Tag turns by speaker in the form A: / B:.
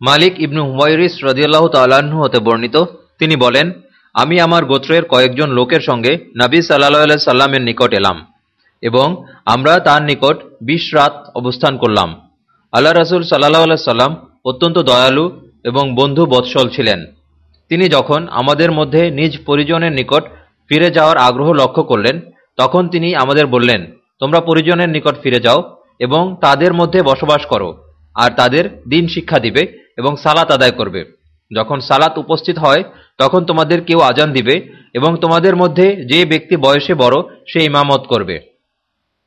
A: মালিক ইবনু হুমায়রিস রদিয়াল্লাহ তাল্লাহ্ন হতে বর্ণিত। তিনি বলেন, আমি আমার গোত্রের কয়েকজন লোকের সঙ্গে নবী সাল্লাহ সাল্লামের নিকট এলাম এবং আমরা তার নিকট বিশ রাত অবস্থান করলাম। আল্লাহ রাসুল সাল্লাহ সাল্লাম অত্যন্ত দয়ালু এবং বন্ধু বৎসল ছিলেন। তিনি যখন আমাদের মধ্যে নিজ পরিজনের নিকট ফিরে যাওয়ার আগ্রহ লক্ষ্য করলেন, তখন তিনি আমাদের বললেন, তোমরা পরিজনের নিকট ফিরে যাও এবং তাদের মধ্যে বসবাস করো। আর তাদের দিন শিক্ষা দিবে এবং সালাত আদায় করবে। যখন সালাত উপস্থিত হয়, তখন তোমাদের কেউ আজান দিবে এবং তোমাদের মধ্যে যে ব্যক্তি বয়সে বড়, সে ইমামত করবে।